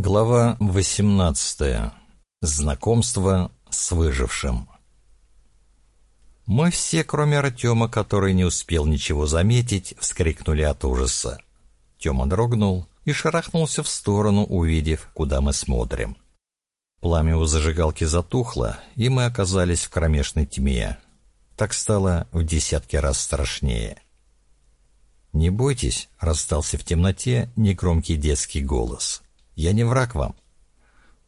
Глава 18. Знакомство с выжившим. Мы все, кроме Артема, который не успел ничего заметить, вскрикнули от ужаса. Тема дрогнул и шарахнулся в сторону, увидев, куда мы смотрим. Пламя у зажигалки затухло, и мы оказались в кромешной тьме. Так стало в десятки раз страшнее. «Не бойтесь», — раздался в темноте негромкий детский голос — я не враг вам».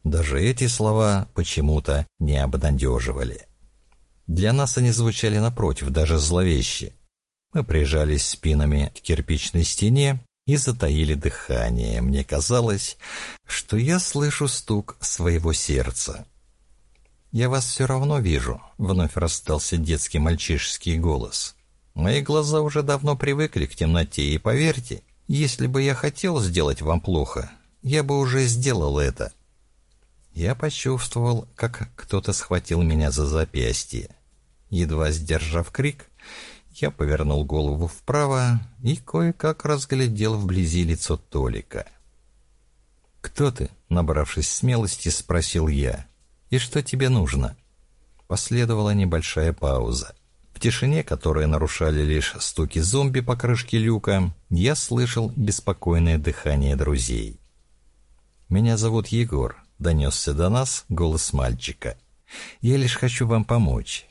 Даже эти слова почему-то не обнадеживали. Для нас они звучали напротив, даже зловеще. Мы прижались спинами к кирпичной стене и затаили дыхание. Мне казалось, что я слышу стук своего сердца. «Я вас все равно вижу», — вновь расстался детский мальчишеский голос. «Мои глаза уже давно привыкли к темноте, и поверьте, если бы я хотел сделать вам плохо, я бы уже сделал это. Я почувствовал, как кто-то схватил меня за запястье. Едва сдержав крик, я повернул голову вправо и кое-как разглядел вблизи лицо Толика. «Кто ты?» — набравшись смелости, спросил я. «И что тебе нужно?» Последовала небольшая пауза. В тишине, которая нарушали лишь стуки зомби по крышке люка, я слышал беспокойное дыхание друзей. «Меня зовут Егор», — донесся до нас голос мальчика. «Я лишь хочу вам помочь».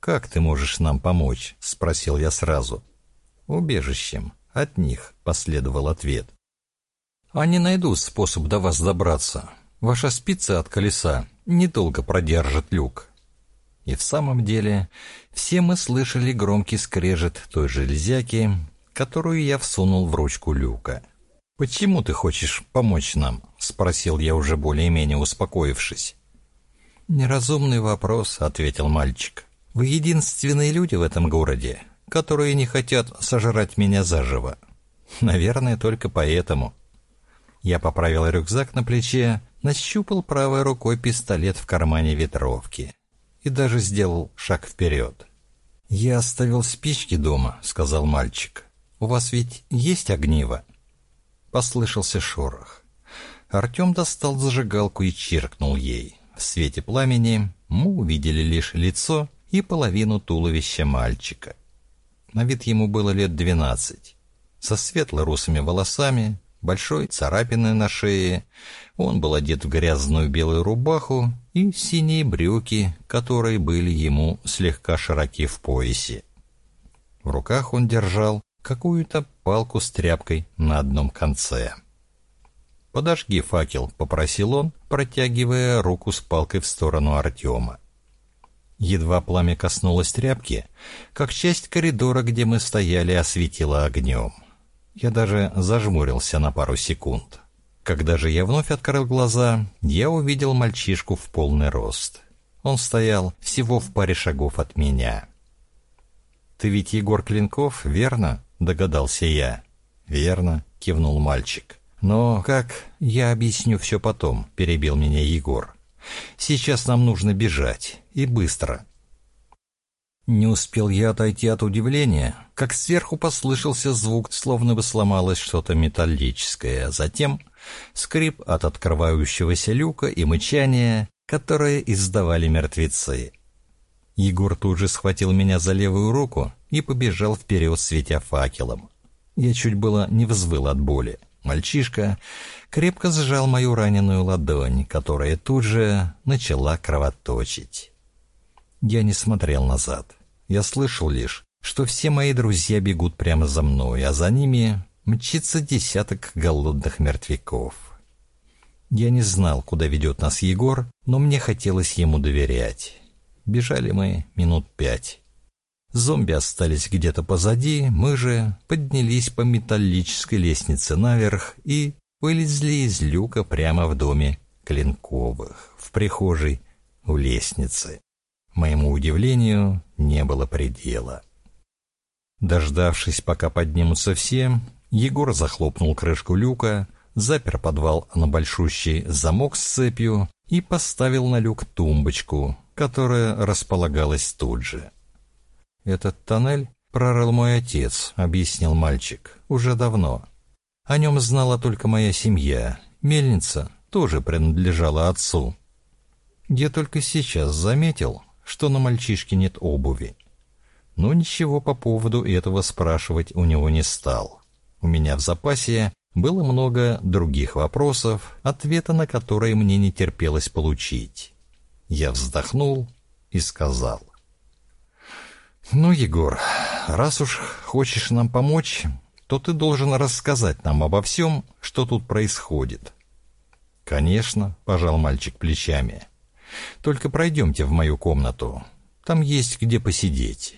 «Как ты можешь нам помочь?» — спросил я сразу. «Убежищем. От них», — последовал ответ. «Они найдут способ до вас добраться. Ваша спица от колеса недолго продержит люк». И в самом деле все мы слышали громкий скрежет той железяки, которую я всунул в ручку люка. «Почему ты хочешь помочь нам?» — спросил я уже более-менее успокоившись. «Неразумный вопрос», — ответил мальчик. «Вы единственные люди в этом городе, которые не хотят сожрать меня заживо. Наверное, только поэтому». Я поправил рюкзак на плече, нащупал правой рукой пистолет в кармане ветровки и даже сделал шаг вперед. «Я оставил спички дома», — сказал мальчик. «У вас ведь есть огниво?» Послышался шорох. Артем достал зажигалку и чиркнул ей. В свете пламени мы увидели лишь лицо и половину туловища мальчика. На вид ему было лет двенадцать. Со светло-русыми волосами, большой царапиной на шее, он был одет в грязную белую рубаху и синие брюки, которые были ему слегка широки в поясе. В руках он держал какую-то палку с тряпкой на одном конце. «Подожги факел», — попросил он, протягивая руку с палкой в сторону Артема. Едва пламя коснулось тряпки, как часть коридора, где мы стояли, осветила огнем. Я даже зажмурился на пару секунд. Когда же я вновь открыл глаза, я увидел мальчишку в полный рост. Он стоял всего в паре шагов от меня. «Ты ведь Егор Клинков, верно?» — догадался я. «Верно», — кивнул мальчик. «Но как...» «Я объясню все потом», — перебил меня Егор. «Сейчас нам нужно бежать. И быстро». Не успел я отойти от удивления, как сверху послышался звук, словно бы сломалось что-то металлическое, а затем скрип от открывающегося люка и мычание, которое издавали мертвецы. Егор тут же схватил меня за левую руку и побежал вперед, светя факелом. Я чуть было не взвыл от боли. Мальчишка крепко сжал мою раненую ладонь, которая тут же начала кровоточить. Я не смотрел назад. Я слышал лишь, что все мои друзья бегут прямо за мной, а за ними мчится десяток голодных мертвяков. Я не знал, куда ведет нас Егор, но мне хотелось ему доверять. Бежали мы минут пять. Зомби остались где-то позади, мы же поднялись по металлической лестнице наверх и вылезли из люка прямо в доме Клинковых, в прихожей у лестницы. Моему удивлению не было предела. Дождавшись, пока поднимутся все, Егор захлопнул крышку люка, запер подвал на большущий замок с цепью и поставил на люк тумбочку, которая располагалась тут же. «Этот тоннель прорыл мой отец», — объяснил мальчик, — «уже давно. О нем знала только моя семья, Мельница тоже принадлежала отцу. Я только сейчас заметил, что на мальчишке нет обуви. Но ничего по поводу этого спрашивать у него не стал. У меня в запасе было много других вопросов, ответа на которые мне не терпелось получить. Я вздохнул и сказал. «Ну, Егор, раз уж хочешь нам помочь, то ты должен рассказать нам обо всем, что тут происходит». «Конечно», — пожал мальчик плечами. «Только пройдемте в мою комнату. Там есть где посидеть.